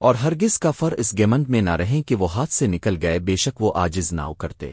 اور ہرگز کا فر اس گیمنٹ میں نہ رہیں کہ وہ ہاتھ سے نکل گئے، بے شک وہ آجز نہ کرتے۔